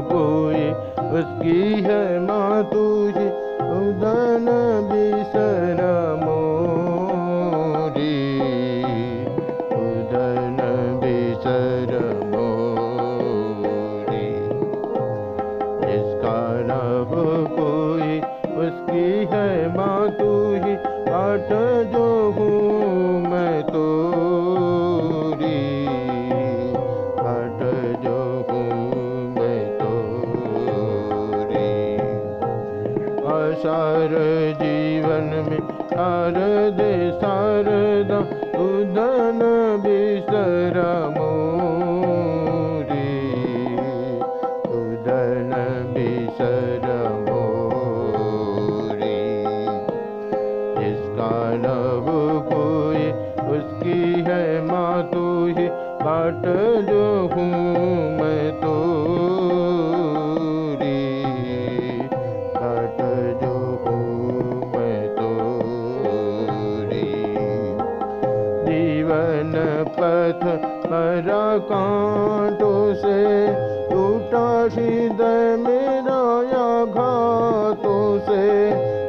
कोई उसकी है माँ तुझे उदन मोरी। जिसका हो कोई उसकी है माँ असार जीवन में शारद शारदा उदन बिसरा मोरी। उदन बिसर मोरी। जिसका नव कोई उसकी है माँ तू ही बाट जो जीवन पथ हरा कांटों से टूटा हृदय मेरा या घातों से।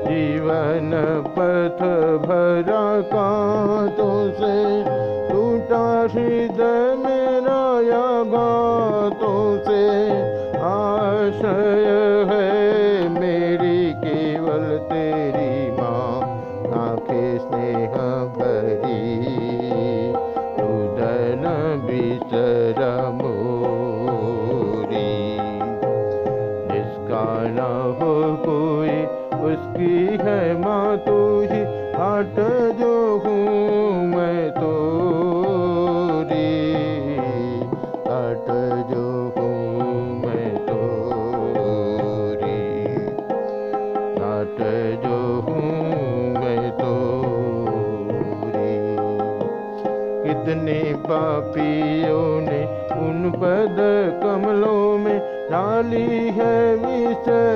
जीवन पथ भरा कांटों से टूटा हृदय मेरा या घातों से। आशय है मेरी, केवल तेरी आट जो हूँ मैं आट जो हूँ मैं तोरी। नाट जो हूँ मैं तोरी। कितने पापियों ने उन पद कमलों में डाली है विष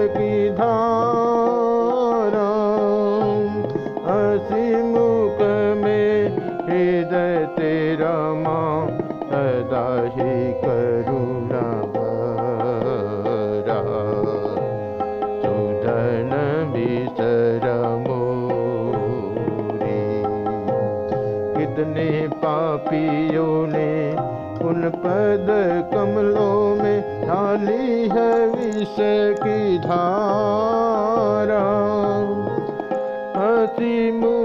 ही पापियों ने उन पद कमलों में डाली है विष की धारा। हसी मुख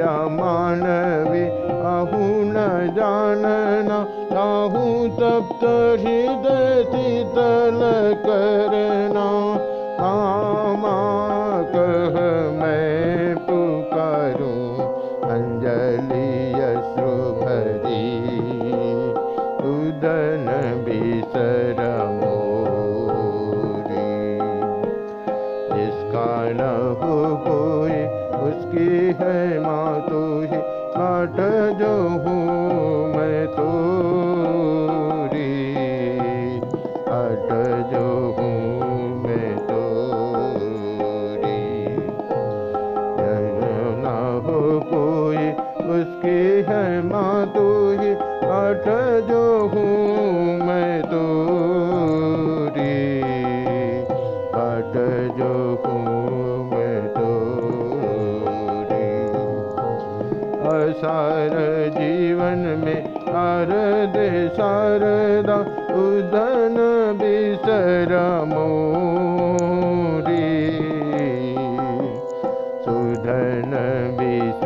या मानवी आहू न जानना आहू तप्त हृदय शीतल करना हो कोई उसकी है माँ तू ही, काट जो हूँ मैं तो जो हूँ मैं तोरी। न उसकी है माँ तू ही हट जो हूँ मैं तोरी। असार जीवन मे आरसारुधन विसरमोरि सुधन विसरमोरि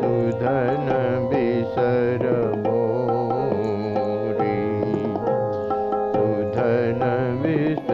सुधन विसरमोरि सुधन विस